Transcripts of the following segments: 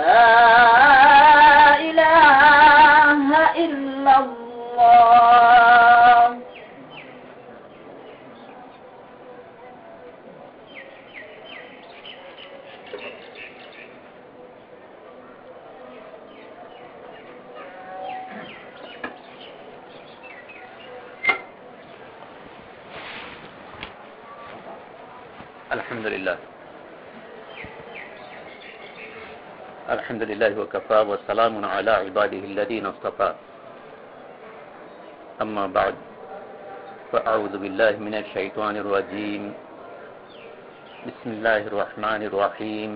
ما الحمد لله وكفى وسلام على عباده الذين اصطفى. أما بعد فأعوذ بالله من الشيطان الرجيم. بسم الله الرحمن الرحيم.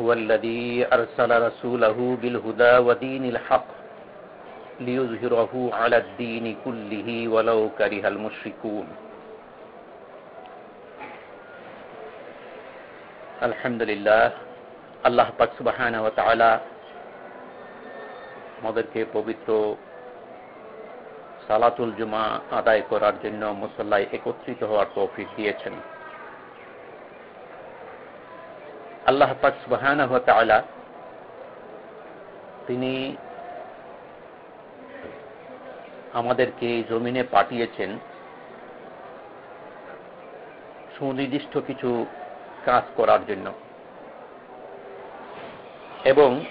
هو الذي أرسل رسوله بالهدى ودين الحق ليظهره على الدين كله ولو كره المشركون. আলহামদুলিল্লাহ, আল্লাহ পাক সুবাহানা আমাদেরকে পবিত্র সালাতুল জুমা আদায় করার জন্য মুসল্লায় একত্রিত হওয়ার তৌফিক দিয়েছেন। আল্লাহ পাক সুবাহানা তিনি আমাদেরকে জমিনে পাঠিয়েছেন সুনির্দিষ্ট কিছু কাজ করার জন্য। এবং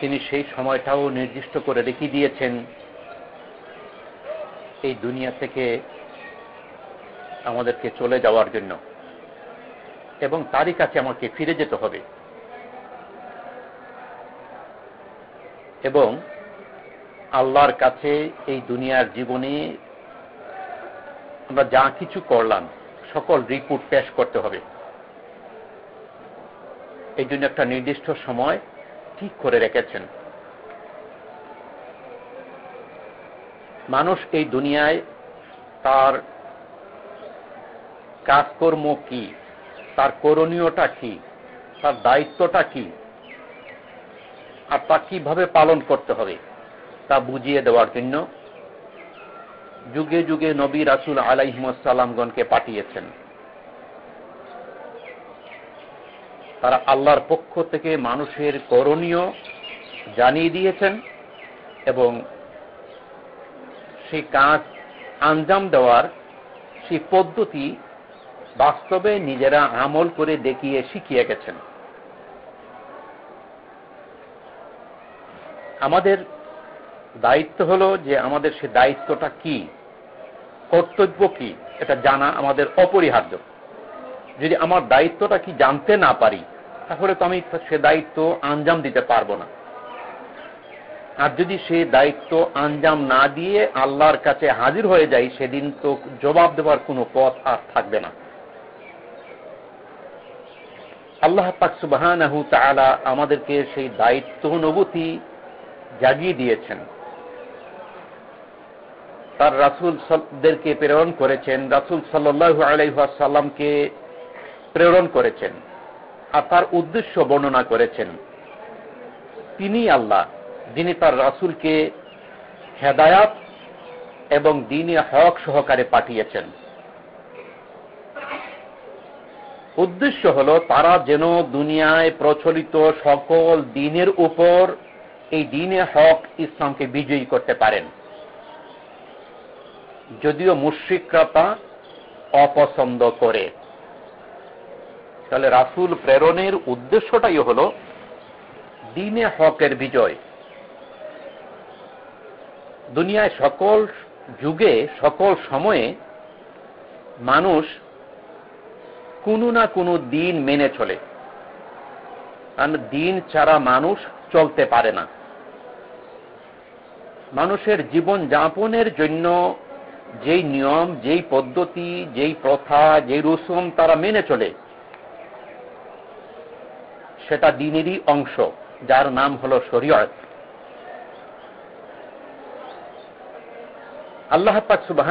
তিনি সেই সময়টাও নির্দিষ্ট করে রেখে দিয়েছেন, এই দুনিয়া থেকে আমাদেরকে চলে যাওয়ার জন্য। এবং তারই কাছে আমাকে ফিরে যেতে হবে। এবং আল্লাহর কাছে এই দুনিয়ার জীবনে আমরা যা কিছু করলাম, সকল রিপোর্ট পেশ করতে হবে। এই জন্য একটা নির্দিষ্ট সময় ঠিক করে রেখেছেন। মানুষ এই দুনিয়ায় তার কাজকর্ম কি, তার করণীয়টা কি, তার দায়িত্বটা কি, আর তা কীভাবে পালন করতে হবে, তা বুঝিয়ে দেওয়ার জন্য যুগে যুগে নবী রাসুল আলাইহসালামগণকে পাঠিয়েছেন। তারা আল্লাহর পক্ষ থেকে মানুষের করণীয় জানিয়ে দিয়েছেন এবং সেই কাজ আঞ্জাম দেওয়ার সেই পদ্ধতি বাস্তবে নিজেরা আমল করে দেখিয়ে শিখিয়ে গেছেন। আমাদের দায়িত্ব হল যে আমাদের সে দায়িত্বটা কি, কর্তব্য কি, এটা জানা আমাদের অপরিহার্য। যদি আমার দায়িত্বটা কি জানতে না পারি তাহলে তো আমি সে দায়িত্ব আঞ্জাম দিতে পারব না। আর যদি সে দায়িত্ব আঞ্জাম না দিয়ে আল্লাহর কাছে হাজির হয়ে যাই সেদিন তো জবাব দেওয়ার কোনো পথ আর থাকবে না। আল্লাহ পাক সুবাহ আমাদেরকে সেই দায়িত্ব অনুভূতি জাগিয়ে দিয়েছেন। তার রাসুলদেরকে প্রেরণ করেছেন, রাসুল সাল্লু আলাইসাল্লামকে প্রেরণ করেছেন। আর তার উদ্দেশ্য বর্ণনা করেছেন। তিনি আল্লাহ, যিনি তার রাসুলকে হেদায়াত এবং দিনে হক সহকারে পাঠিয়েছেন। উদ্দেশ্য হল তারা যেন দুনিয়ায় প্রচলিত সকল দিনের উপর এই দিনে হক ইসলামকে বিজয়ী করতে পারেন। যদিও মুশ্রিকরা তা অপছন্দ করে। তাহলে রাসুল প্রেরণের উদ্দেশ্যটাই হল দিনে হকের বিজয়। দুনিয়ায় সকল যুগে, সকল সময়ে মানুষ কোনো না কোনো দিন মেনে চলে। কারণ দিন ছাড়া মানুষ চলতে পারে না। মানুষের জীবন যাপনের জন্য যেই নিয়ম, যেই পদ্ধতি, যেই প্রথা, যেই রসুম তারা মেনে চলে। সেটা দিনেরই অংশ, যার নাম হল শরীয়ত। আল্লাহ পাক সুবাহ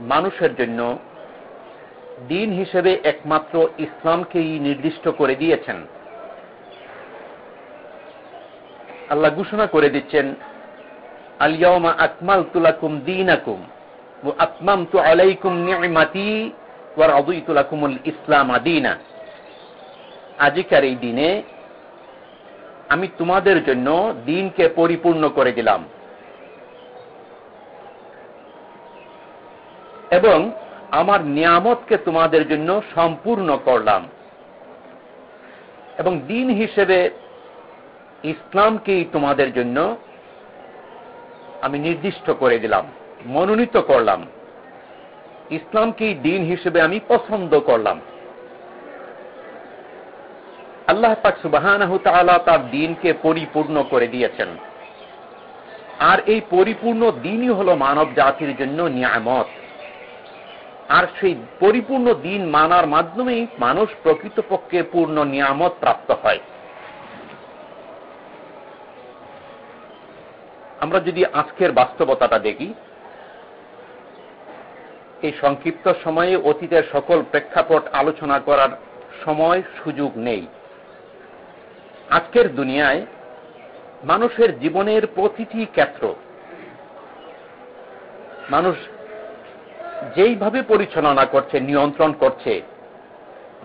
মানুষের জন্য দিন হিসেবে একমাত্র ইসলামকেই নির্দিষ্ট করে দিয়েছেন। আল্লাহ ঘোষণা করে দিচ্ছেন আলিয়ামা আকমাল তুলাকুম দিন আকুম আকমাম তু আলাইকুম নিয়মাতি ওয়ার তুলাকুমুল ইসলাম আদিনা আজিকার এই দিনে আমি তোমাদের জন্য দিনকে পরিপূর্ণ করে দিলাম। এবং আমার নিয়ামতকে তোমাদের জন্য সম্পূর্ণ করলাম। এবং দিন হিসেবে ইসলামকেই তোমাদের জন্য আমি নির্দিষ্ট করে দিলাম, মনোনীত করলাম। ইসলামকেই দিন হিসেবে আমি পছন্দ করলাম। আল্লাহ পাক সুবাহ তার দিনকে পরিপূর্ণ করে দিয়েছেন। আর এই পরিপূর্ণ দিনই হল মানব জাতির জন্য নিয়ামত। আর সেই পরিপূর্ণ দিন মানার মাধ্যমেই মানুষ প্রকৃতপক্ষে পূর্ণ নিয়ামত প্রাপ্ত হয়। আমরা যদি আজকের বাস্তবতাটা দেখি, এই সংক্ষিপ্ত সময়ে অতীতের সকল প্রেক্ষাপট আলোচনা করার সময় সুযোগ নেই। আজকের দুনিয়ায় মানুষের জীবনের প্রতিটি ক্ষেত্র, মানুষ যেইভাবে পরিচালনা করছে, নিয়ন্ত্রণ করছে,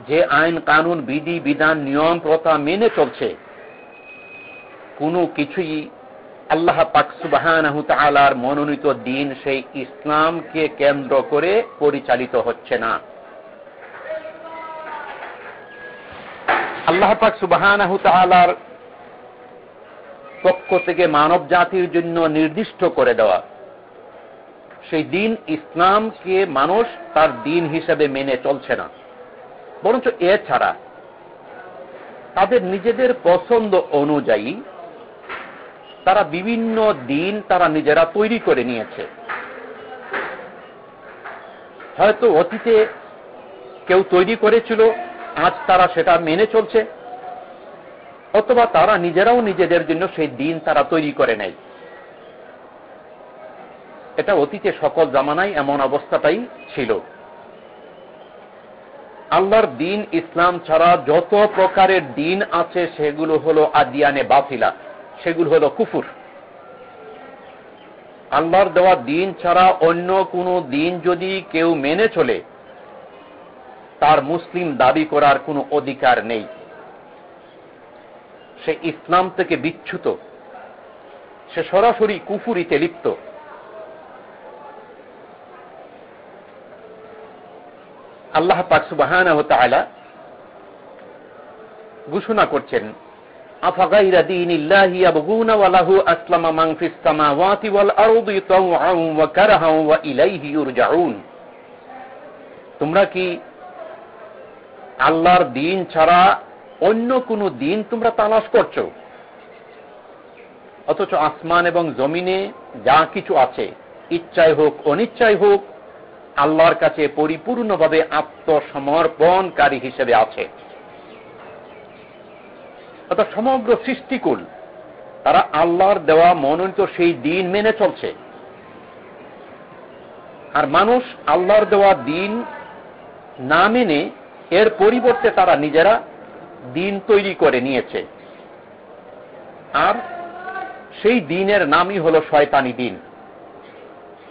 যে আইন, কানুন, বিধি, বিধান, নিয়ম, প্রথা মেনে চলছে, কোনো কিছুই আল্লাহ পাকসুবাহান মনোনীত দিন সেই ইসলামকে কেন্দ্র করে পরিচালিত হচ্ছে না। আল্লাহ পাক সুবাহান পক্ষ থেকে মানব জাতির জন্য নির্দিষ্ট করে দেওয়া। সেই দিন ইসলামকে মানুষ তার দিন হিসেবে মেনে চলছে না। বরঞ্চ এছাড়া তাদের নিজেদের পছন্দ অনুযায়ী তারা বিভিন্ন দিন তারা নিজেরা তৈরি করে নিয়েছে। হয়তো অতীতে কেউ তৈরি করেছিল আজ তারা সেটা মেনে চলছে, অথবা তারা নিজেরাও নিজেদের জন্য সেই দিন তারা তৈরি করে নেয়। এটা অতীতে সকল জামানাই এমন অবস্থাটাই ছিল। আল্লাহর দিন ইসলাম ছাড়া যত প্রকারের দিন আছে, সেগুলো হলো আদিয়ানে বাফিলা সেগুলো হলো কুফুর। আল্লাহর দেওয়া দিন ছাড়া অন্য কোনো দিন যদি কেউ মেনে চলে তার মুসলিম দাবি করার কোনো অধিকার নেই। সে ইসলাম থেকে বিচ্ছুত সে সরাসরি কুফুরিতে লিপ্ত। আল্লাহ পাক সুবাহান ঘোষণা করছেন তোমরা কি আল্লাহর দিন ছাড়া অন্য কোন দিন তোমরা তালাশ করছ। অথচ আসমান এবং জমিনে যা কিছু আছে ইচ্ছায় হোক অনিচ্ছায় হোক, আল্লাহর কাছে পরিপূর্ণভাবে আত্মসমর্পণকারী হিসেবে আছে। অর্থাৎ সমগ্র সৃষ্টিকুল, তারা আল্লাহর দেওয়া মনোনীত সেই দিন মেনে চলছে। আর মানুষ আল্লাহর দেওয়া দিন না মেনে এর পরিবর্তে তারা নিজেরা দিন তৈরি করে নিয়েছে। আর সেই দিনের নামই হল শয়তানি দিন।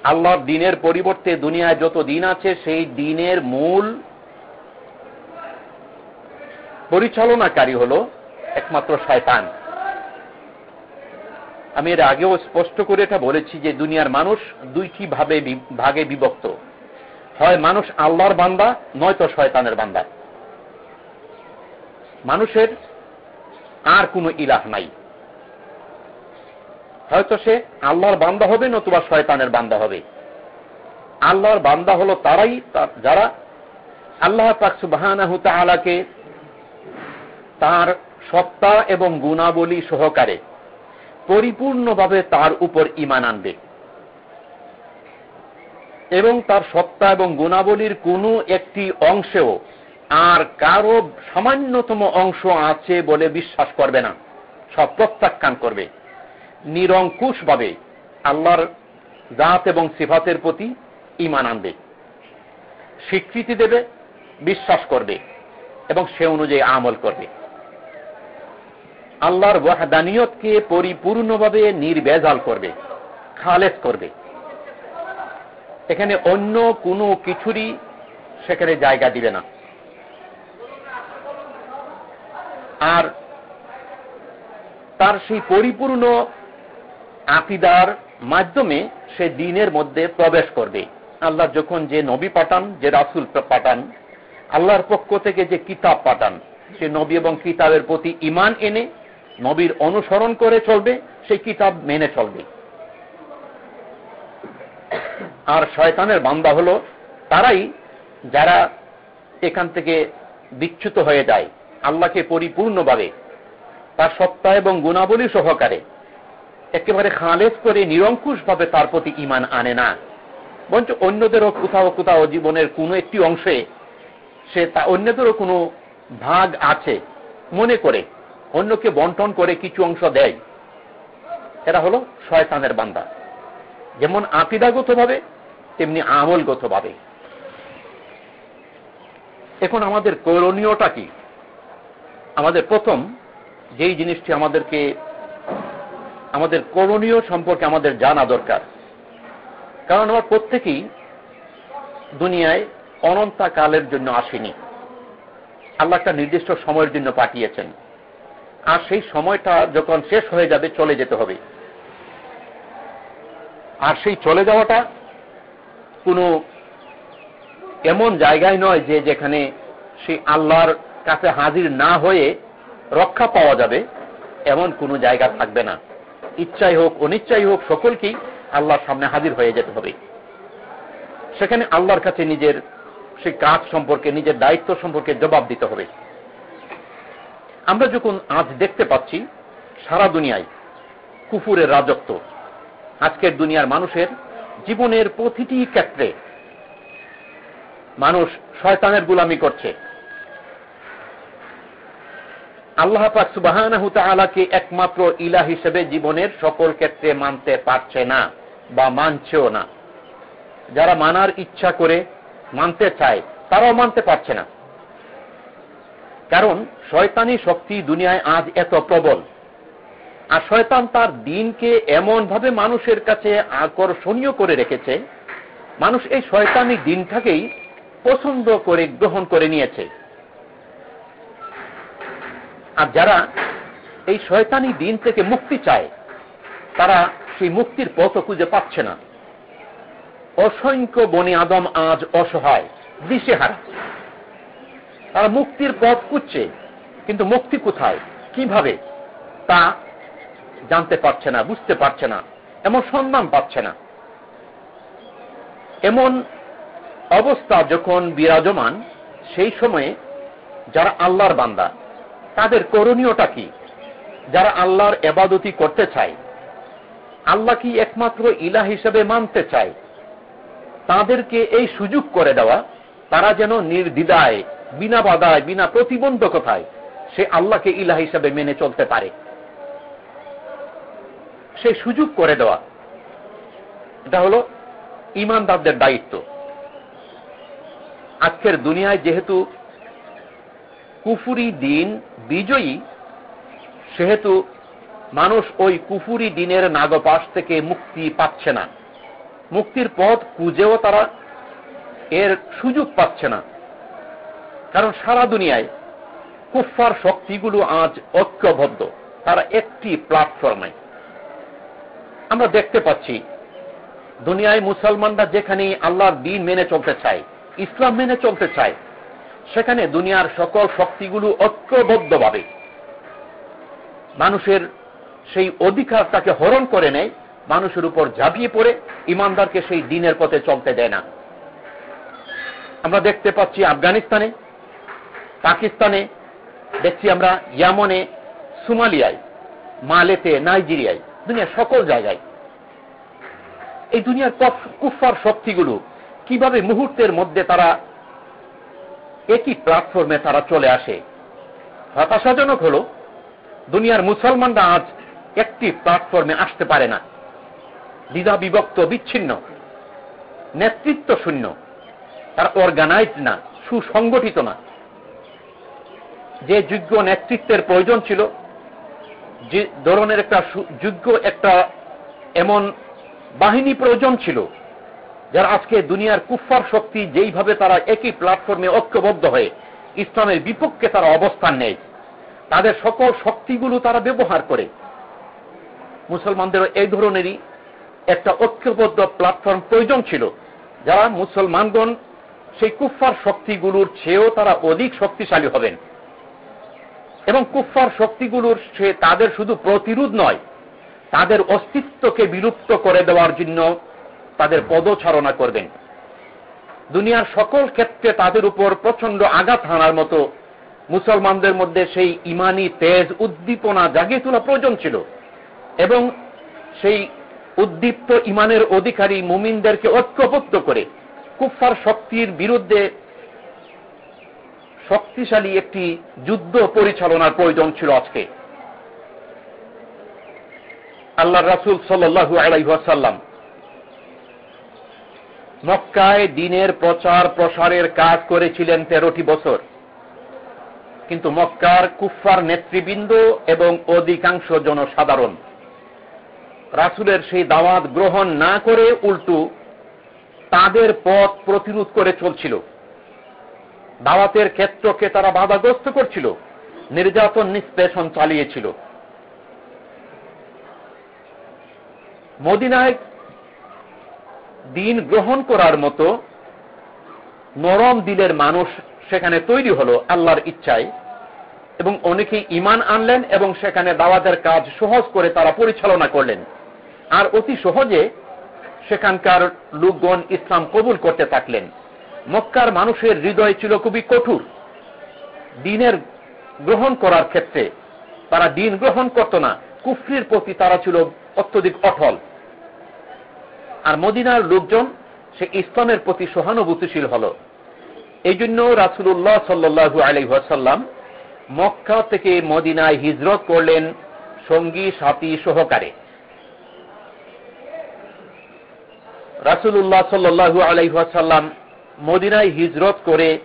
আল্লাহর দিনের পরিবর্তে দুনিয়ায় যত দিন আছে, সেই দিনের মূল পরিচালনাকারী হল একমাত্র শয়তান। আমি এর আগেও স্পষ্ট করে এটা বলেছি যে দুনিয়ার মানুষ দুইটি ভাবে ভাগে বিভক্ত। হয় মানুষ আল্লাহর বান্দা, নয়তো শয়তানের বান্দা। মানুষের আর কোনো ইলাহ নাই। হয়তো সে আল্লাহর বান্দা হবে, নতুবা শয়তানের বান্দা হবে। আল্লাহর বান্দা হলো তারাই যারা আল্লাহ তাআলাকে তার সত্তা এবং গুণাবলী সহকারে পরিপূর্ণভাবে তার উপর ইমান আনবে। এবং তার সত্তা এবং গুণাবলীর কোনো একটি অংশেও আর কারও সামান্যতম অংশ আছে বলে বিশ্বাস করবে না। সব প্রত্যাখ্যান করবে। নিরঙ্কুশভাবে আল্লাহর জাত এবং সিফাতের প্রতি ইমান আনবে। স্বীকৃতি দেবে, বিশ্বাস করবে এবং সে অনুযায়ী আমল করবে। আল্লাহর ওয়াহদানিয়তকে পরিপূর্ণভাবে নির্বেজাল করবে খালেজ করবে। এখানে অন্য কোনো কিছুরই সেখানে জায়গা দিবে না। আর তার সেই পরিপূর্ণ আকিদার মাধ্যমে সে দিনের মধ্যে প্রবেশ করবে। আল্লাহ যখন যে নবী পাঠান, যে রাসুল পাঠান, আল্লাহর পক্ষ থেকে যে কিতাব পাঠান, সে নবী এবং কিতাবের প্রতি ইমান এনে নবীর অনুসরণ করে চলবে সেই কিতাব মেনে চলবে। আর শয়তানের বান্দা হল তারাই যারা এখান থেকে বিচ্যুত হয়ে যায়, আল্লাহকে পরিপূর্ণভাবে, তার সত্তা এবং গুণাবলী সহকারে। একেবারে খালেজ করে, নিরঙ্কুশভাবে তার প্রতি ইমান আনে না। বঞ্চ অন্যদেরও কোথাও কোথাও জীবনের কোনো একটি অংশে সে তা, অন্যদেরও কোনো ভাগ আছে মনে করে, অন্যকে বন্টন করে কিছু অংশ দেয়। এরা হলো শয়তানের বান্দা। যেমন আকিদাগতভাবে, তেমনি আমলগতভাবে। এখন আমাদের করণীয়টা কি? আমাদের প্রথম যেই জিনিসটি আমাদেরকে, আমাদের করণীয় সম্পর্কে আমাদের জানা দরকার। কারণ আমার প্রত্যেকেই দুনিয়ায় অনন্তাকালের জন্য আসেনি। আল্লাহ একটা নির্দিষ্ট সময়ের জন্য পাঠিয়েছেন। আর সেই সময়টা যখন শেষ হয়ে যাবে, চলে যেতে হবে। আর সেই চলে যাওয়াটা কোনো এমন জায়গায় নয় যে যেখানে সেই আল্লাহর কাছে হাজির না হয়ে রক্ষা পাওয়া যাবে, এমন কোনো জায়গা থাকবে না। ইচ্ছাই হোক, অনিচ্ছাই হোক, সকলকেই আল্লাহর সামনে হাজির হয়ে যেতে হবে। সেখানে আল্লাহর কাছে নিজের সেই কাজ সম্পর্কে, নিজের দায়িত্ব সম্পর্কে জবাব দিতে হবে। আমরা যখন আজ দেখতে পাচ্ছি, সারা দুনিয়ায় কুফুরের রাজত্ব আজকের দুনিয়ার মানুষের জীবনের প্রতিটি ক্ষেত্রে মানুষ শয়তানের গুলামি করছে। আল্লাহ পাক একমাত্র ইলা হিসেবে জীবনের সকল ক্ষেত্রে মানতে পারছে না বা মানছেও না। যারা মানার ইচ্ছা করে মানতে চায়, তারাও মানতে পারছে না। কারণ শয়তানি শক্তি দুনিয়ায় আজ এত প্রবল। আর শয়তান তার দিনকে এমনভাবে মানুষের কাছে আকর্ষণীয় করে রেখেছে, মানুষ এই শয়তানি দিনটাকেই পছন্দ করে, গ্রহণ করে নিয়েছে। আর যারা এই শয়তানি দিন থেকে মুক্তি চায়, তারা সেই মুক্তির পথ খুঁজে পাচ্ছে না। অসংখ্য বনি আদম আজ অসহায়, দিশেহারা। তারা মুক্তির পথ খুঁজছে, কিন্তু মুক্তি কোথায়? কীভাবে? তা জানতে পারছে না, বুঝতে পারছে না, এমন সম্মান পাচ্ছে না। এমন অবস্থা যখন বিরাজমান, সেই সময়ে যারা আল্লাহর বান্দা, তাদের করণীয়টা কি? যারা আল্লাহর এবাদতি করতে চায়, আল্লাহ কি একমাত্র ইলা হিসেবে মানতে চায়? তাদেরকে এই সুযোগ করে দেওয়া, তারা যেন নির্দ্বিধায়, বিনা বাধায়, বিনা প্রতিবন্ধকতায় সে আল্লাহকে ইলা হিসাবে মেনে চলতে পারে। সেই সুযোগ করে দেওয়া। এটা হলো ইমানদারদের দায়িত্ব। আজকের দুনিয়ায় যেহেতু কুফুরি দিন বিজয়ী, সেহেতু মানুষ ওই কুফুরি দিনের নাগপাশ থেকে মুক্তি পাচ্ছে না। মুক্তির পথ খুঁজেও তারা এর সুযোগ পাচ্ছে না। কারণ সারা দুনিয়ায় কুফার শক্তিগুলো আজ ঐক্যবদ্ধ। তারা একটি প্ল্যাটফর্মে আমরা দেখতে পাচ্ছি, দুনিয়ায় মুসলমানরা যেখানে আল্লাহর দিন মেনে চলতে চায়, ইসলাম মেনে চলতে চায়, সেখানে দুনিয়ার সকল শক্তিগুলো ঐক্যবদ্ধভাবে মানুষের সেই অধিকার তাকে হরণ করে নেয়, মানুষের উপর ঝাঁপিয়ে পড়ে, ইমানদারকে সেই দিনের পথে চলতে দেয় না। আমরা দেখতে পাচ্ছি আফগানিস্তানে, পাকিস্তানে, দেখছি আমরা ইয়ামনে, সুমালিয়ায়, মালেতে, নাইজেরিয়ায়। দুনিয়ার সকল জায়গায়। এই দুনিয়ার কুফার শক্তিগুলো কীভাবে মুহূর্তের মধ্যে তারা একই প্ল্যাটফর্মে তারা চলে আসে, হতাশাজনক হল, দুনিয়ার মুসলমানরা আজ একটি প্ল্যাটফর্মে আসতে পারে না। দ্বিধা বিভক্ত বিচ্ছিন্ন, নেতৃত্ব শূন্য, তারা অর্গানাইজ না, সুসংগঠিত না। যে যোগ্য নেতৃত্বের প্রয়োজন ছিল ধরনের একটা যোগ্য একটা এমন বাহিনী প্রয়োজন ছিল, যারা আজকে দুনিয়ার কুফফার শক্তি যেইভাবে তারা একই প্ল্যাটফর্মে ঐক্যবদ্ধ হয়ে ইসলামের বিপক্ষে তারা অবস্থান নেয়, তাদের সকল শক্তিগুলো তারা ব্যবহার করে। মুসলমানদেরও এই ধরনেরই একটা ঐক্যবদ্ধ প্ল্যাটফর্ম প্রয়োজন ছিল, যারা মুসলমানগণ সেই কুফার শক্তিগুলোর চেয়েও তারা অধিক শক্তিশালী হবেন। এবং কুফার শক্তিগুলোর সে তাদের শুধু প্রতিরোধ নয়, তাদের অস্তিত্বকে বিলুপ্ত করে দেওয়ার জন্য তাদের পদচারণা করবেন। দুনিয়ার সকল ক্ষেত্রে তাদের উপর প্রচণ্ড আঘাত হানার মতো মুসলমানদের মধ্যে সেই ইমানি তেজ উদ্দীপনা জাগিয়ে তোলা প্রয়োজন ছিল এবং সেই উদ্দীপ্ত ইমানের অধিকারী মুমিনদেরকে ঐক্যবদ্ধ করে কুফার শক্তির বিরুদ্ধে শক্তিশালী একটি যুদ্ধ পরিচালনার প্রয়োজন ছিল আজকে। আল্লাহ রাসুল সাল্লু আলাইসাল্লাম মক্কায় দিনের প্রচার প্রসারের কাজ করেছিলেন তেরোটি বছর। কিন্তু মক্কার কুফার নেতৃবৃন্দ এবং অধিকাংশ জনসাধারণ রাসুলের সেই দাওয়াত গ্রহণ না করে উল্টু তাদের পথ প্রতিরোধ করে চলছিল। দাওয়াতের ক্ষেত্রকে তারা বাধাগ্রস্ত করছিল। নির্যাতন নিষ্পেষণ চালিয়েছিল। মদিনায় দিন গ্রহণ করার মতো নরম দিলের মানুষ সেখানে তৈরি হল আল্লাহর ইচ্ছায় এবং অনেকে ইমান আনলেন এবং সেখানে দাওয়াতের কাজ সহজ করে তারা পরিচালনা করলেন। আর অতি সহজে সেখানকার লোকগণ ইসলাম কবুল করতে থাকলেন। মক্কার মানুষের হৃদয় ছিল খুবই কঠোর। দিনের গ্রহণ করার ক্ষেত্রে তারা দিন গ্রহণ করত না, কুফরির প্রতি তারা ছিল অত্যধিক অটল। আর মদিনার লোকজন, সে ইসলামের প্রতি সহানুভূতিশীল হল। এই জন্য রাসুল্লাহ সাল্লু আলহাসাল্লাম মক্কা থেকে মদিনায় হিজরত করলেন সঙ্গী, সাথী সহকারে। রাসুল্লাহ সাল্লু আলাইসাল্লাম মদিনায় হিজরত করে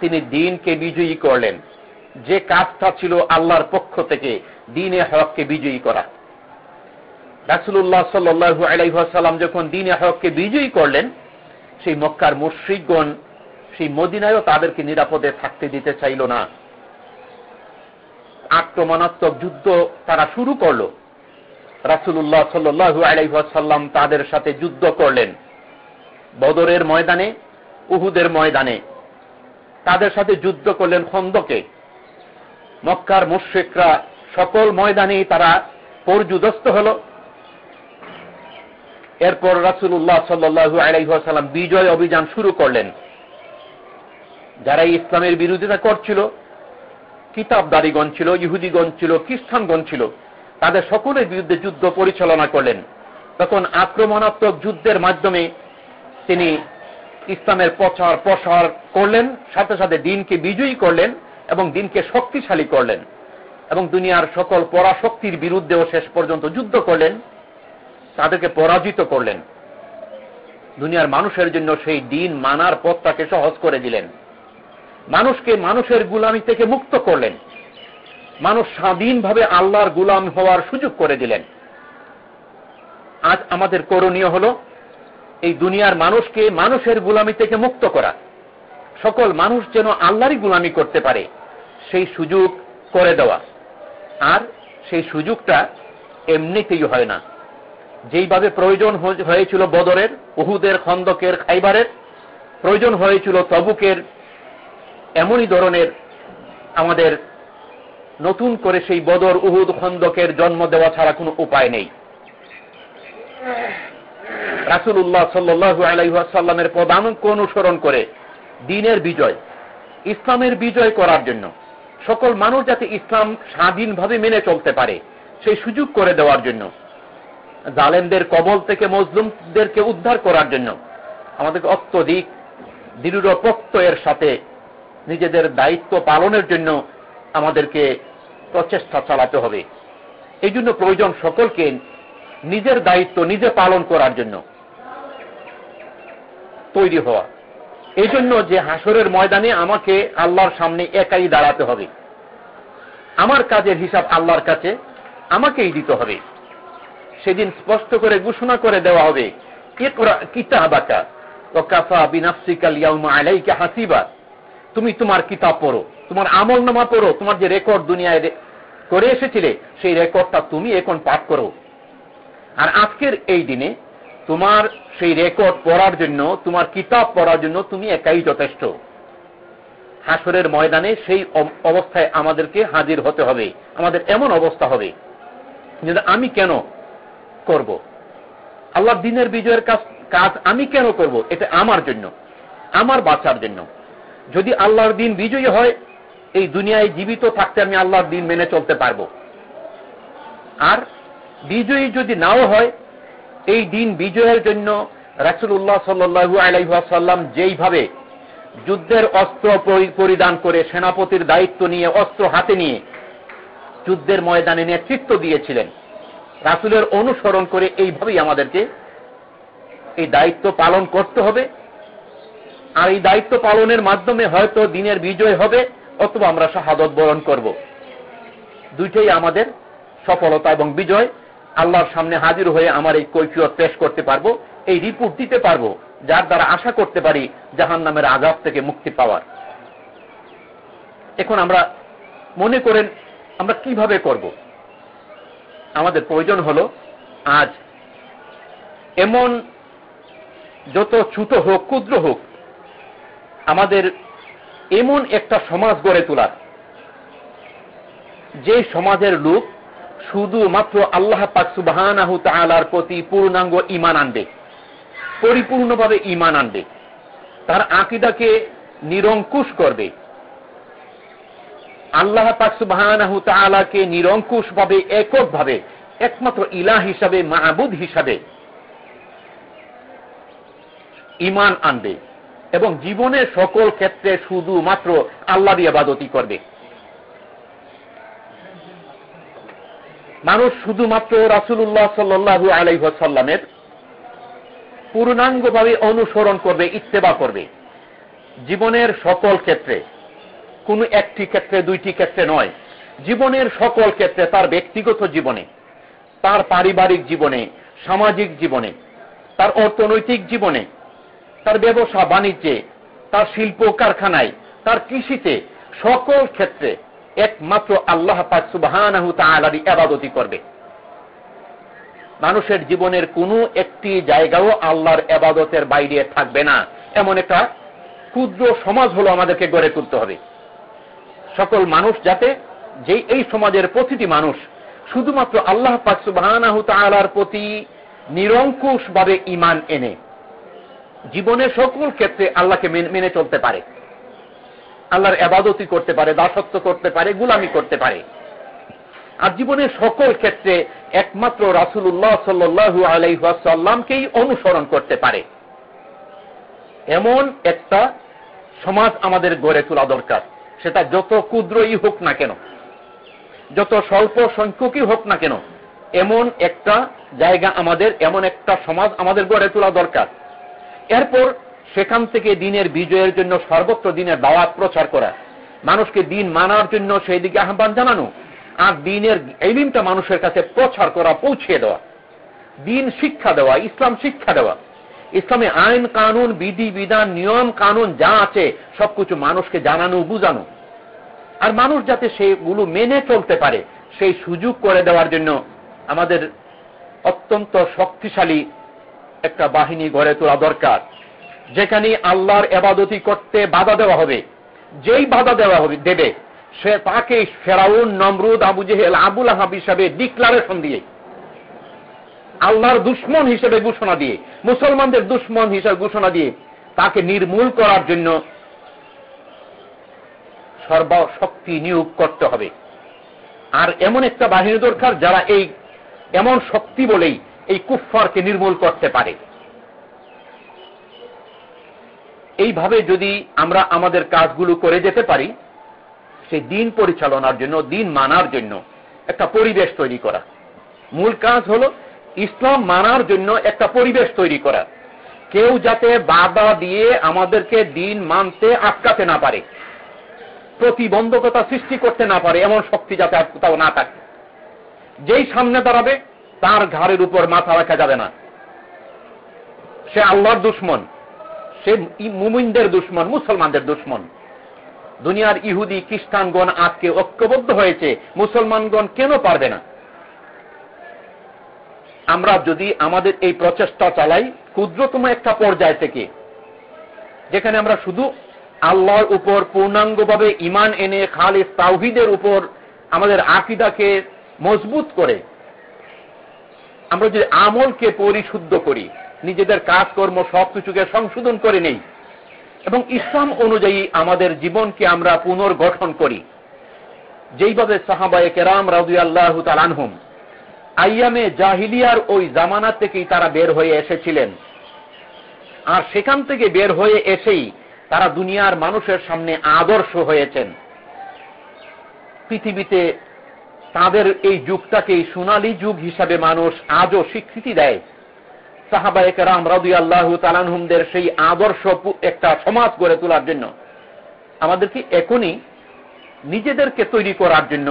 তিনি দিনকে বিজয়ী করলেন। যে কাজটা ছিল আল্লাহর পক্ষ থেকে, দিনে হককে বিজয়ী করা। রাসুল্লাহ সাল্লু আলাইসাল্লাম যখন দিনে হককে বিজয়ী করলেন, সেই মক্কার মুশ্রিকগণ সেই মদিনায়ও তাদেরকে নিরাপদে থাকতে দিতে চাইল না। আক্রমণাত্মক যুদ্ধ তারা শুরু করল। রাসুল্লাহ সাল্লু আলাইসাল্লাম তাদের সাথে যুদ্ধ করলেন। বদরের ময়দানে উহুদের ময়দানে। তাদের সাথে যুদ্ধ করলেন খন্দকে। মক্কার মুশ্রিকরা সকল ময়দানেই তারা পরজুদস্ত হল। এরপর রাসুল্লাহ সাল্লু আলাইসাল্লাম বিজয় অভিযান শুরু করলেন। যারা ইসলামের বিরোধিতা করছিল, কিতাবদারিগণ ছিল, ইহুদিগণ ছিল, খ্রিস্টানগণ ছিল, তাদের সকলের বিরুদ্ধে যুদ্ধ পরিচালনা করলেন। তখন আক্রমণাত্মক যুদ্ধের মাধ্যমে তিনি ইসলামের প্রচার প্রসার করলেন, সাথে সাথে দিনকে বিজয়ী করলেন এবং দিনকে শক্তিশালী করলেন এবং দুনিয়ার সকল পরাশক্তির বিরুদ্ধেও শেষ পর্যন্ত যুদ্ধ করলেন, তাদেরকে পরাজিত করলেন। দুনিয়ার মানুষের জন্য সেই দিন মানার পথটাকে সহজ করে দিলেন। মানুষকে মানুষের গুলামি থেকে মুক্ত করলেন। মানুষ স্বাধীনভাবে আল্লাহর গুলাম হওয়ার সুযোগ করে দিলেন। আজ আমাদের করণীয় হল এই দুনিয়ার মানুষকে মানুষের গুলামি থেকে মুক্ত করা। সকল মানুষ যেন আল্লাহরই গুলামি করতে পারে, সেই সুযোগ করে দেওয়া। আর সেই সুযোগটা এমনিতেই হয় না। যেইভাবে প্রয়োজন হয়েছিল বদরের, উহুদের, খন্দকের, খাইবারের, প্রয়োজন হয়েছিল তবুকের, এমনই ধরনের আমাদের নতুন করে সেই বদর, উহুদ, খন্দকের জন্ম দেওয়া ছাড়া কোনো উপায় নেই। রাসুল্লাহ সাল্লু আলাইসাল্লামের পদাঙ্ক অনুসরণ করে দিনের বিজয়, ইসলামের বিজয় করার জন্য। সকল মানুষ যাতে ইসলাম স্বাধীনভাবে মেনে চলতে পারে, সেই সুযোগ করে দেওয়ার জন্য। জালেমদের কবল থেকে মজলুমদেরকে উদ্ধার করার জন্য। আমাদেরকে অত্যধিক দৃঢ় প্রত্যয়ের সাথে নিজেদের দায়িত্ব পালনের জন্য আমাদেরকে প্রচেষ্টা চালাতে হবে। এই জন্য প্রয়োজন সকলকে নিজের দায়িত্ব নিজে পালন করার জন্য। তৈরি হওয়া। এই জন্য যে হাসরের ময়দানে আমাকে আল্লাহর সামনে একাই দাঁড়াতে হবে। আমার কাজের হিসাব আল্লাহর কাছে, আমাকেই দিতে হবে। সেদিন স্পষ্ট করে ঘোষণা করে দেওয়া হবে কিতাবাকা ও কাফা বিনাফসিকাল ইয়াউমা আলাইকা হাসিবা। তুমি তোমার কিতাব পড়ো, তোমার আমল নামা পড়ো, তোমার যে রেকর্ড দুনিয়ায় করে এসেছিলে, সেই রেকর্ডটা তুমি এখন পাঠ করো। আর আজকের এই দিনে তোমার সেই রেকর্ড পড়ার জন্য, তোমার কিতাব পড়ার জন্য তুমি একাই যথেষ্ট। হাসরের ময়দানে সেই অবস্থায় আমাদেরকে হাজির হতে হবে। আমাদের এমন অবস্থা হবে আমি কেন করব? আল্লাহ দিনের বিজয়ের কাজ কাজ আমি কেন করব? এটা আমার জন্য, আমার বাঁচার জন্য। যদি আল্লাহর দিন বিজয়ী হয়, এই দুনিয়ায় জীবিত থাকতে আমি আল্লাহর দিন মেনে চলতে পারব। আর বিজয়ী যদি নাও হয় এই দিন বিজয়ের জন্য রাসুল্লাহ সাল্লু আলাইসাল্লাম যেইভাবে যুদ্ধের অস্ত্র পরিধান করে সেনাপতির দায়িত্ব নিয়ে অস্ত্র হাতে নিয়ে যুদ্ধের ময়দানে নেতৃত্ব দিয়েছিলেন, রাসুলের অনুসরণ করে এইভাবেই আমাদেরকে এই দায়িত্ব পালন করতে হবে। আর এই দায়িত্ব পালনের মাধ্যমে হয়তো দিনের বিজয় হবে অথবা আমরা শাহাদত বরণ করব। দুইটাই আমাদের সফলতা এবং বিজয়। আল্লাহর সামনে হাজির হয়ে আমার এই কৈফিয়ত পেশ করতে পারব, এই রিপোর্ট দিতে পারব, যার দ্বারা আশা করতে পারি জাহান নামের আজাব থেকে মুক্তি পাওয়ার। এখন আমরা মনে করেন আমরা কীভাবে করব? আমাদের প্রয়োজন হল আজ এমন যত ছোট হোক, ক্ষুদ্র হোক, আমাদের এমন একটা সমাজ গড়ে তোলার। যে সমাজের লোক শুধুমাত্র আল্লাহ পাকসুবাহান তালার প্রতি পূর্ণাঙ্গ ইমান আনবে। পরিপূর্ণভাবে ইমান আনবে। তার আকিদাকে নিরঙ্কুশ করবে। আল্লাহ পাকসুবাহান তালাকে নিরঙ্কুশ ভাবে এককভাবে, একমাত্র ইলা হিসাবে মাহবুদ হিসাবে ইমান আনবে এবং জীবনের সকল ক্ষেত্রে শুধুমাত্র আল্লাহ আবাদতি করবে। মানুষ শুধুমাত্র রাসুল্লাহ সাল্লু আলাইসাল্লামের পূর্ণাঙ্গভাবে অনুসরণ করবে, ইত্তেবা করবে। জীবনের সকল ক্ষেত্রে, কোন একটি ক্ষেত্রে, দুইটি ক্ষেত্রে নয়। জীবনের সকল ক্ষেত্রে, তার ব্যক্তিগত জীবনে, তার পারিবারিক জীবনে, সামাজিক জীবনে, তার অর্থনৈতিক জীবনে, তার ব্যবসা বাণিজ্যে, তার শিল্প কারখানায় তার কৃষিতে, সকল ক্ষেত্রে একমাত্র আল্লাহ পাক সুবাহান আবাদতি করবে। মানুষের জীবনের কোনো একটি জায়গাও আল্লাহর আবাদতের বাইরে থাকবে না। এমন একটা ক্ষুদ্র সমাজ হলো আমাদেরকে গড়ে তুলতে হবে। সকল মানুষ যাতে যে এই সমাজের প্রতিটি মানুষ শুধুমাত্র আল্লাহ পাক সুবাহানাহু তালার প্রতি নিরঙ্কুশ ভাবে ইমান এনে, জীবনের সকল ক্ষেত্রে আল্লাহকে মেনে চলতে পারে। আল্লাহর আবাদতি করতে পারে, দাসত্ব করতে পারে, গুলামি করতে পারে। আর জীবনের সকল ক্ষেত্রে একমাত্র রাসুল্লাহ সাল্লু আলাইসাল্লামকেই অনুসরণ করতে পারে। এমন একটা সমাজ আমাদের গড়ে তোলা দরকার। সেটা যত ক্ষুদ্রই হোক না কেন, যত স্বল্প সংখ্যকই হোক না কেন, এমন একটা জায়গা আমাদের, এমন একটা সমাজ আমাদের গড়ে তোলা দরকার। এরপর সেখান থেকে দিনের বিজয়ের জন্য সর্বত্র দিনের দাওয়াত প্রচার করা। মানুষকে দিন মানার জন্য সেই দিকে আহ্বান জানানো আর দিনের এলিমটা মানুষের কাছে প্রচার করা পৌঁছে দেওয়া। দিন শিক্ষা দেওয়া, ইসলাম শিক্ষা দেওয়া। ইসলামে আইন কানুন, বিধি, বিধান, নিয়ম কানুন যা আছে, সবকিছু মানুষকে জানানো, বুঝানো। আর মানুষ যাতে সেগুলো মেনে চলতে পারে, সেই সুযোগ করে দেওয়ার জন্য আমাদের অত্যন্ত শক্তিশালী একটা বাহিনী গড়ে তোলা দরকার। যেখানে আল্লাহর এবাদতি করতে বাধা দেওয়া হবে, যেই বাধা দেওয়া হবে, দেবে। সে তাকে ফেরাউন, নমরুদ, আবু জেহেল, আবুল আহাব হিসাবে ডিক্লারেশন দিয়ে, আল্লাহর দুশ্মন হিসেবে ঘোষণা দিয়ে, মুসলমানদের দুশ্মন হিসেবে ঘোষণা দিয়ে, তাকে নির্মূল করার জন্য সর্বশক্তি নিয়োগ করতে হবে। আর এমন একটা বাহিনী দরকার যারা এই, এমন শক্তি বলেই এই কুফফারকে নির্মূল করতে পারে। এইভাবে যদি আমরা আমাদের কাজগুলো করে যেতে পারি, সেই দিন পরিচালনার জন্য, দিন মানার জন্য একটা পরিবেশ তৈরি করা। মূল কাজ হল ইসলাম মানার জন্য একটা পরিবেশ তৈরি করা। কেউ যাতে বাধা দিয়ে আমাদেরকে দিন মানতে আটকাতে না পারে, প্রতিবন্ধকতা সৃষ্টি করতে না পারে, এমন শক্তি যাতে আর কোথাও না থাকে। যেই সামনে দাঁড়াবে, তার ঘাড়ের উপর মাথা রাখা যাবে না। সে আল্লাহর দুশ্মন। সে মুমিনদের দুশ্মন, মুসলমানদের দুশ্মন। দুনিয়ার ইহুদি, খ্রিস্টানগণ আজকে ঐক্যবদ্ধ হয়েছে, মুসলমানগণ কেন পারবে না? আমরা যদি আমাদের এই প্রচেষ্টা চালাই, ক্ষুদ্রতম একটা পর্যায় থেকে, যেখানে আমরা শুধু আল্লাহর উপর পূর্ণাঙ্গভাবে ইমান এনে খালিস তাওহিদের উপর আমাদের আকিদাকে মজবুত করে, আমরা যদি আমলকে পরিশুদ্ধ করি নিজেদের কাজকর্ম সবকিছুকে সংশোধন করে নেই। এবং ইসলাম অনুযায়ী আমাদের জীবনকে আমরা পুনর্গঠন করি। যেইভাবে সাহাবায়ে কেরাম রাজু আল্লাহ তালানহুম আইয়ামে জাহিলিয়ার ওই জামানা থেকেই তারা বের হয়ে এসেছিলেন। আর সেখান থেকে বের হয়ে এসেই তারা দুনিয়ার মানুষের সামনে আদর্শ হয়েছেন। পৃথিবীতে তাদের এই যুগটাকে সোনালী যুগ হিসাবে মানুষ আজও স্বীকৃতি দেয়। সাহাবায়ক রাম রাদু আল্লাহ তালানহুমদের সেই আদর্শ একটা সমাজ গড়ে তোলার জন্য। আমাদেরকে এখনই নিজেদেরকে তৈরি করার জন্য,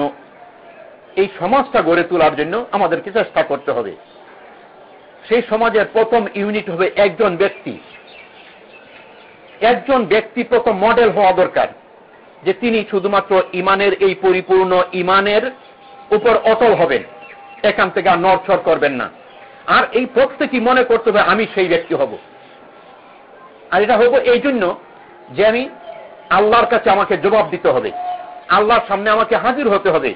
এই সমাজটা গড়ে তোলার জন্য আমাদেরকে চেষ্টা করতে হবে। সেই সমাজের প্রথম ইউনিট হবে একজন ব্যক্তি। একজন ব্যক্তি প্রথম মডেল হওয়া দরকার, যে তিনি শুধুমাত্র ইমানের এই পরিপূর্ণ ইমানের উপর অটল হবেন, এখান থেকে আর নড়ছড় করবেন না। আর এই প্রত্যেকই মনে করতে হবে, আমি সেই ব্যক্তি হব। আর এটা হব এই জন্য যে আমি আল্লাহর কাছে আমাকে জবাব দিতে হবে। আল্লাহর সামনে আমাকে হাজির হতে হবে।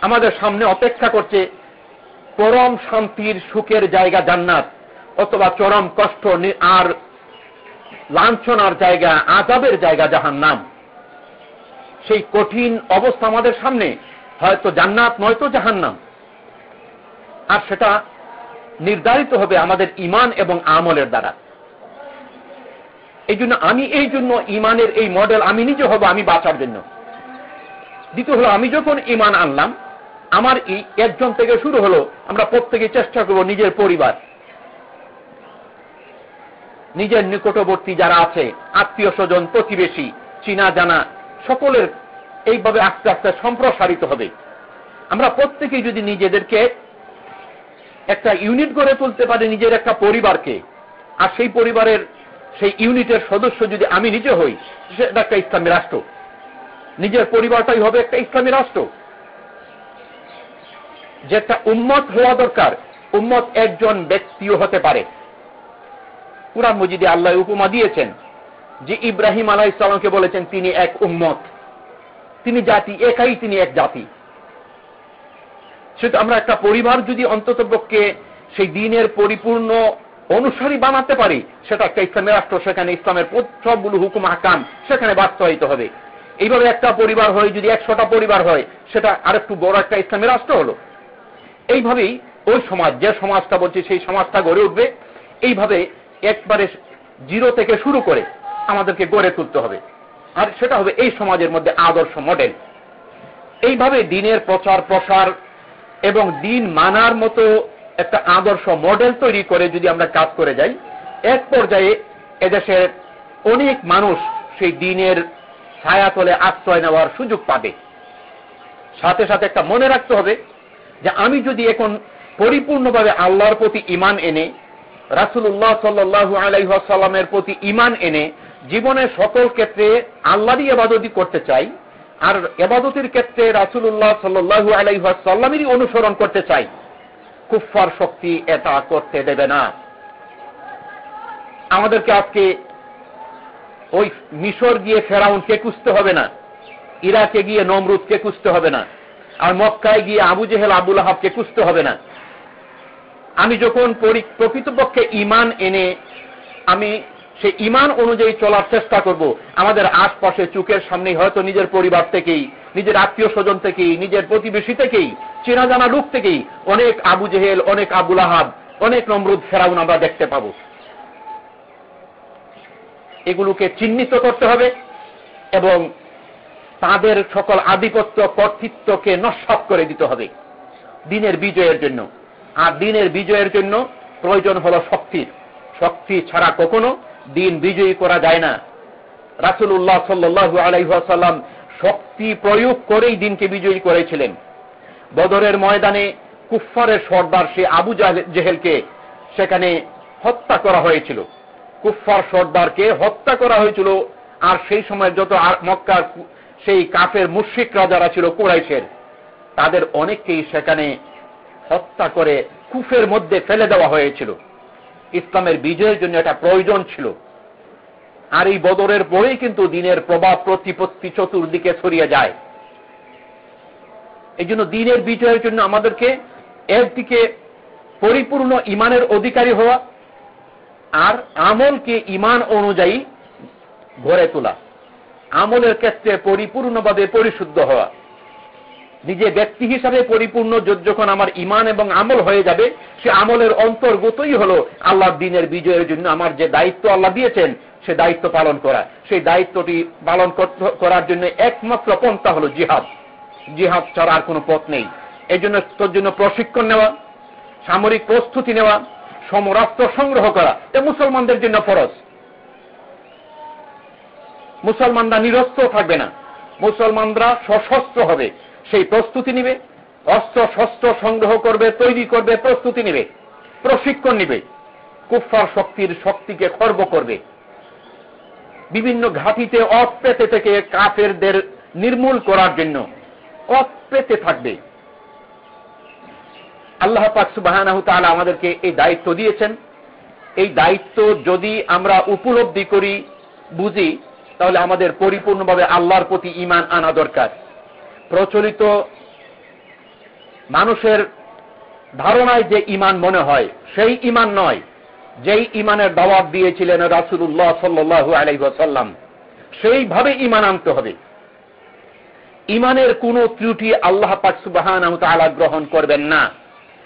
আমাদের সামনে অপেক্ষা করছে পরম শান্তির, সুখের জায়গা জান্নাত, অথবা চরম কষ্ট আর লাঞ্ছনার জায়গা আজাবের জায়গা যাহার নাম সেই কঠিন অবস্থা আমাদের সামনে, হয়তো জান্নাত, নয়তো জাহান্নাম। আর সেটা নির্ধারিত হবে আমাদের ইমান এবং আমলের দ্বারা। এই জন্য আমি এই জন্য ইমানের এই মডেল আমি নিজে হব, আমি বাঁচার জন্য। দ্বিতীয় হলো, আমি যখন ইমান আনলাম, আমার এই একজন থেকে শুরু হলো, আমরা প্রত্যেকে চেষ্টা করব নিজের পরিবার। নিজের নিকটবর্তী যারা আছে, আত্মীয় স্বজন, প্রতিবেশী, চিনা জানা, সকলের এইভাবে আস্তে আস্তে সম্প্রসারিত হবে। আমরা প্রত্যেকেই যদি নিজেদেরকে একটা ইউনিট গড়ে তুলতে পারি নিজের একটা পরিবারকে। আর সেই পরিবারের সেই ইউনিটের সদস্য যদি আমি নিজে হই সেটা একটা ইসলামী রাষ্ট্র। নিজের পরিবারটাই হবে একটা ইসলামী রাষ্ট্র। যে একটা উম্মত হওয়া দরকার, উম্মত একজন ব্যক্তিও হতে পারে। কুরআন মজিদে আল্লাহ উপমা দিয়েছেন যে ইব্রাহিম আলাহ ইসলামকে বলেছেন, তিনি এক উম্মত। তিনি জাতি একাই, তিনি এক জাতি। সেটা আমরা একটা পরিবার যদি অন্তত পক্ষে সেই দিনের পরিপূর্ণ অনুসারী বানাতে পারি, সেটা একটা ইসলামের রাষ্ট্র, সেখানে ইসলামের সবগুলো হুকুম হাকাম সেখানে বাস্তবায়িত হবে। এইভাবে একটা পরিবার হয় যদি একশোটা পরিবার হয়, সেটা আরেকটু বড় একটা ইসলামের রাষ্ট্র হলো। এইভাবেই ওই সমাজ, যে সমাজটা বলছে সেই সমাজটা গড়ে উঠবে। এইভাবে একবারে জিরো থেকে শুরু করে আমাদেরকে গড়ে তুলতে হবে। আর সেটা হবে এই সমাজের মধ্যে আদর্শ মডেল। এইভাবে দিনের প্রচার প্রসার এবং দিন মানার মতো একটা আদর্শ মডেল তৈরি করে যদি আমরা কাজ করে যাই, এক পর্যায়ে এদেশের অনেক মানুষ সেই দিনের ছায়াতলে আশ্রয় নেওয়ার সুযোগ পাবে। সাথে সাথে একটা মনে রাখতে হবে যে আমি যদি এখন পরিপূর্ণভাবে আল্লাহর প্রতি ইমান এনে রাসুল্লাহ সাল্লু আলাইসাল্লামের প্রতি ইমান এনে জীবনের সকল ক্ষেত্রে আল্লাহরই এবাদতি করতে চাই আর এবাদতির ক্ষেত্রে রাসুল্লাহ সাল্লু আলাইসাল্লামেরই অনুসরণ করতে চাই। কুফার শক্তি এটা করতে দেবে না। আমাদেরকে আজকে ওই মিশর গিয়ে ফেরাউনকে কুঁজতে হবে না, ইরাকে গিয়ে নমরুদকে কুঁজতে হবে না, আর মক্কায় গিয়ে আবু জেহেল, আবুল আহাবকে কুঁজতে হবে না। আমি যখন প্রকৃতপক্ষে ইমান এনে আমি সে ইমান অনুযায়ী চলার চেষ্টা করব। আমাদের আশপাশে চুকের সামনে হয়তো নিজের পরিবার থেকেই, নিজের আত্মীয় স্বজন থেকেই, নিজের প্রতিবেশী থেকেই চেনা জানা লোক থেকেই অনেক আবু জেহেল, অনেক আবুল আহাব অনেক নমরুদ ফেরাউন আমরা দেখতে পাব। এগুলোকে চিহ্নিত করতে হবে এবং তাদের সকল আধিপত্য, কর্তৃত্বকে নস্বাত করে দিতে হবে দিনের বিজয়ের জন্য। আর দিনের বিজয়ের জন্য প্রয়োজন হল শক্তির। শক্তি ছাড়া কখনো দিন বিজয়ী করা যায় না। রাসুল্লাহ সাল্লু আলাইসাল্লাম শক্তি প্রয়োগ করেই দিনকে বিজয়ী করেছিলেন। বদরের ময়দানে কুফফারের সর্দার সে আবু জেহেলকে সেখানে হত্যা করা হয়েছিল। কুফফার সর্দারকে হত্যা করা হয়েছিল আর সেই সময় যত মক্কার সেই কাফের মুশ্রিকরা যারা ছিল কোরাইশের, তাদের অনেককেই সেখানে হত্যা করে কুফের মধ্যে ফেলে দেওয়া হয়েছিল। ইসলামের বিজয়ের জন্য এটা প্রয়োজন ছিল। আর এই বদরের পরেই কিন্তু দিনের প্রভাব প্রতিপত্তি চতুর্দিকে ছড়িয়ে যায়। এই জন্য দিনের বিজয়ের জন্য আমাদেরকে একদিকে পরিপূর্ণ ইমানের অধিকারী হওয়া আর আমলকে ইমান অনুযায়ী গড়ে তোলা। আমলের ক্ষেত্রে পরিপূর্ণভাবে পরিশুদ্ধ হওয়া। নিজে ব্যক্তি হিসাবে পরিপূর্ণ যখন আমার ইমান এবং আমল হয়ে যাবে, সে আমলের অন্তর্গতই হল আল্লাহ দিনের বিজয়ের জন্য আমার যে দায়িত্ব আল্লাহ দিয়েছেন, সে দায়িত্ব পালন করা। সেই দায়িত্বটি পালন করার জন্য একমাত্র পন্থা হল জিহাদ। জিহাদ ছাড়া আর কোনো পথ নেই। এই জন্য তোর জন্য প্রশিক্ষণ নেওয়া, সামরিক প্রস্তুতি নেওয়া, সমরাস্ত্র সংগ্রহ করা, এ মুসলমানদের জন্য ফরজ। মুসলমানরা নিরস্ত্র থাকবে না। মুসলমানরা সশস্ত্র হবে। সেই প্রস্তুতি নিবে, অস্ত্র, শস্ত্র সংগ্রহ করবে, তৈরি করবে, প্রস্তুতি নিবে, প্রশিক্ষণ নিবে কুফার শক্তির শক্তিকে খর্ব করবে। বিভিন্ন ঘাটিতে অপেতে থেকে কাফেরদের নির্মূল করার জন্য অপেতে থাকবে। আল্লাহ পাক সুবাহ আমাদেরকে এই দায়িত্ব দিয়েছেন। এই দায়িত্ব যদি আমরা উপলব্ধি করি, বুঝি, তাহলে আমাদের পরিপূর্ণভাবে আল্লাহর প্রতি ইমান আনা দরকার। প্রচলিত মানুষের ধারণায় যে ইমান মনে হয়, সেই ইমান নয়, যেই ইমানের দাওয়াত দিয়েছিলেন রাসুল্লাহ সাল্লু আলাইসাল্লাম সেইভাবে ইমান আনতে হবে। ইমানের কোন ত্রুটি আল্লাহ পাকসুবাহান গ্রহণ করবেন না।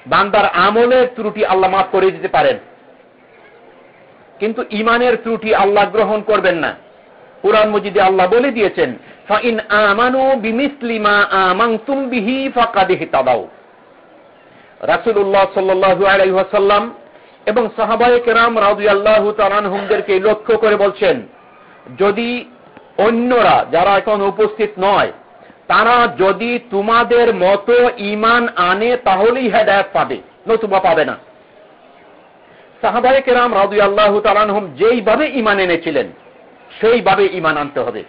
বান্দার আমলের ত্রুটি আল্লাহ মাফ করে দিতে পারেন। কিন্তু ইমানের ত্রুটি আল্লাহ গ্রহণ করবেন না। কোরআন মজিদে আল্লাহ বলে দিয়েছেন আমানু বিমিসলিমা বিহি তাদাও ওয়াসাল্লাম এবং সাহাবায়ে তাআলাহুমদেরকে লক্ষ্য করে বলছেন, যদি অন্যরা যারা এখন উপস্থিত নয়, তারা যদি তোমাদের মতো ইমান আনে তাহলেই হেদায়ত পাবে, নতুবা পাবে না। সাহাবায়ে কেরাম রাদিয়াল্লাহু তাআলাহুম যেইভাবে ইমান এনেছিলেন সেইভাবে ইমান আনতে হবে।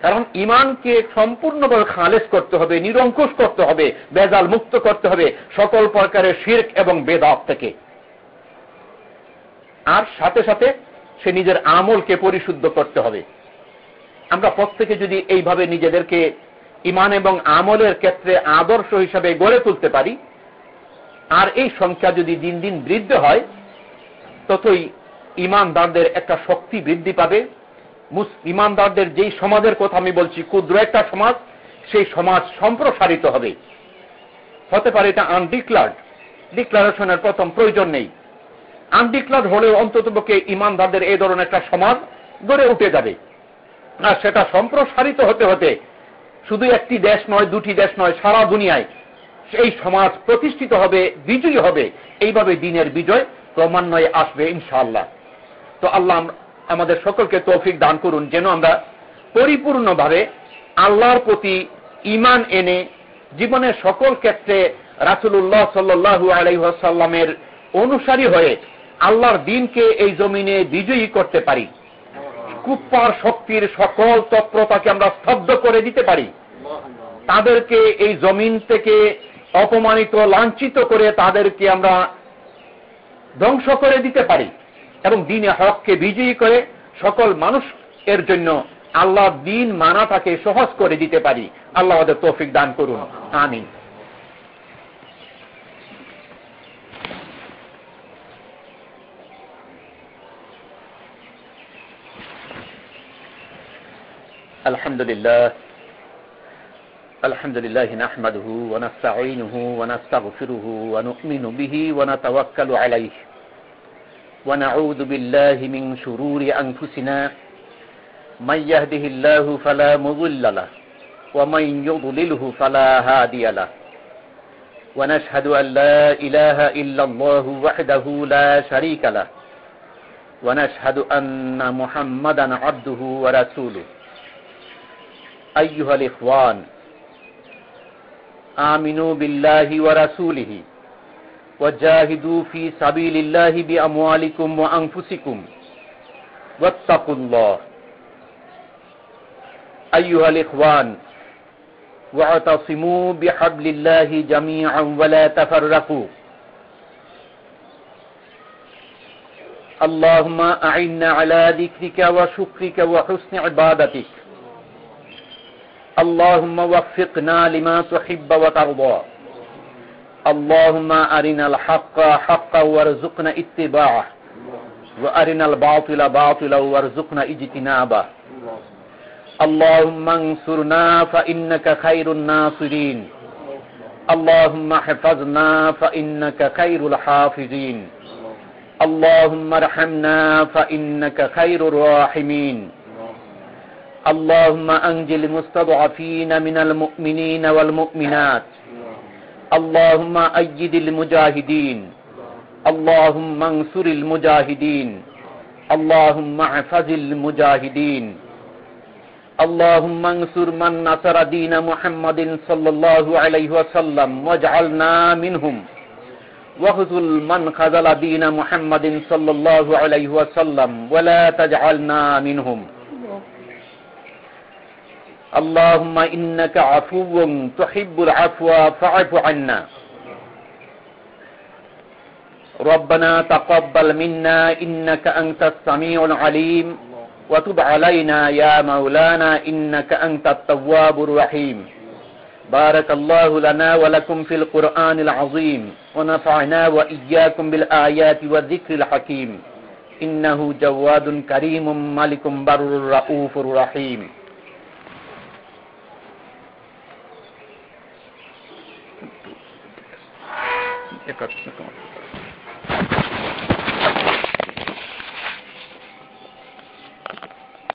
কারণ ইমানকে সম্পূর্ণভাবে খালেজ করতে হবে, নিরঙ্কুশ করতে হবে বেজাল মুক্ত করতে হবে সকল প্রকারের শির্ক এবং বেদাত থেকে। আর সাথে সাথে সে নিজের আমলকে পরিশুদ্ধ করতে হবে। আমরা প্রত্যেকে যদি এইভাবে নিজেদেরকে ইমান এবং আমলের ক্ষেত্রে আদর্শ হিসাবে গড়ে তুলতে পারি, আর এই সংখ্যা যদি দিন দিন বৃদ্ধি হয়, ততই ইমানদারদের একটা শক্তি বৃদ্ধি পাবে ইমানদারদের যেই সমাজের কথা আমি বলছি, ক্ষুদ্র একটা সমাজ, সেই সমাজ সম্প্রসারিত হবে। হতে পারে এটা আনডিক্লার্ড ডিক্লারেশনের প্রথম প্রয়োজন নেই। আনডিক্লার্ড হলেও অন্ততপক্ষে ইমানদারদের এই ধরনের একটা সমাজ গড়ে উঠে যাবে। আর সেটা সম্প্রসারিত হতে হতে শুধু একটি দেশ নয়, দুটি দেশ নয়, সারা দুনিয়ায় এই সমাজ প্রতিষ্ঠিত হবে, বিজয়ী হবে। এইভাবে দিনের বিজয় ক্রমান্বয়ে আসবে ইনশাআল্লাহ। তো আল্লাহ আমাদের সকলকে তৌফিক দান করুন, যেন আমরা পরিপূর্ণভাবে আল্লাহর প্রতি ইমান এনে জীবনের সকল ক্ষেত্রে রাসুল্লাহ সাল্লু আলাইসাল্লামের অনুসারী হয়ে আল্লাহর দিনকে এই জমিনে বিজয়ী করতে পারি। কুপ্পার শক্তির সকল তৎপরতাকে আমরা স্তব্ধ করে দিতে পারি। তাদেরকে এই জমিন থেকে অপমানিত, লাঞ্ছিত করে তাদেরকে আমরা ধ্বংস করে দিতে পারি। এবং দিনে হককে বিজয়ী করে সকল মানুষ এর জন্য আল্লাহ দিন মানাটাকে সহজ করে দিতে পারি আল্লাহ আমাদের তৌফিক দান করুন আমিন الحمد لله الحمد لله نحمده ونستعينه ونستغفره ونؤمن به ونتوكل عليه ونعوذ بالله من شرور أنفسنا. من يهده الله فلا مضل له ومن يضلله فلا هادي له. ونشهد أن لا إله إلا الله وحده لا شريك له. ونشهد أن محمدا عبده ورسوله. أيها الإخوان آمنوا بالله ورسوله. وجاهدوا في سبيل الله بأموالكم وأنفسكم. واتقوا الله. أيها الإخوان واعتصموا بحبل الله جميعا ولا تفرقوا. اللهم أعنا على ذكرك وشكرك وحسن عبادتك. اللهم وفقنا لما تحب وترضى. اللهم أرنا الحق حقا وارزقنا اتباعه. وأرنا الباطل باطلا وارزقنا اجتنابه. اللهم انصرنا فإنك خير الناصرين. اللهم احفظنا فإنك خير الحافظين. اللهم ارحمنا فإنك خير الراحمين. اللهم أنجي المستضعفين من المؤمنين والمؤمنات. اللهم أيد المجاهدين اللهم انصر المجاهدين اللهم احفظ المجاهدين اللهم انصر من نصر دين محمد صلى الله عليه وسلم واجعلنا منهم واخذل من خذل دين محمد صلى الله عليه وسلم ولا تجعلنا منهم اللهم إنك عفو تحب العفو فاعف عنا. ربنا تقبل منا إنك أنت السميع العليم وتب علينا يا مولانا إنك أنت التواب الرحيم. بارك الله لنا ولكم في القرآن العظيم ونفعنا وإياكم بالآيات والذكر الحكيم. إنه جواد كريم ملك بر رؤوف رحيم и качественных команд.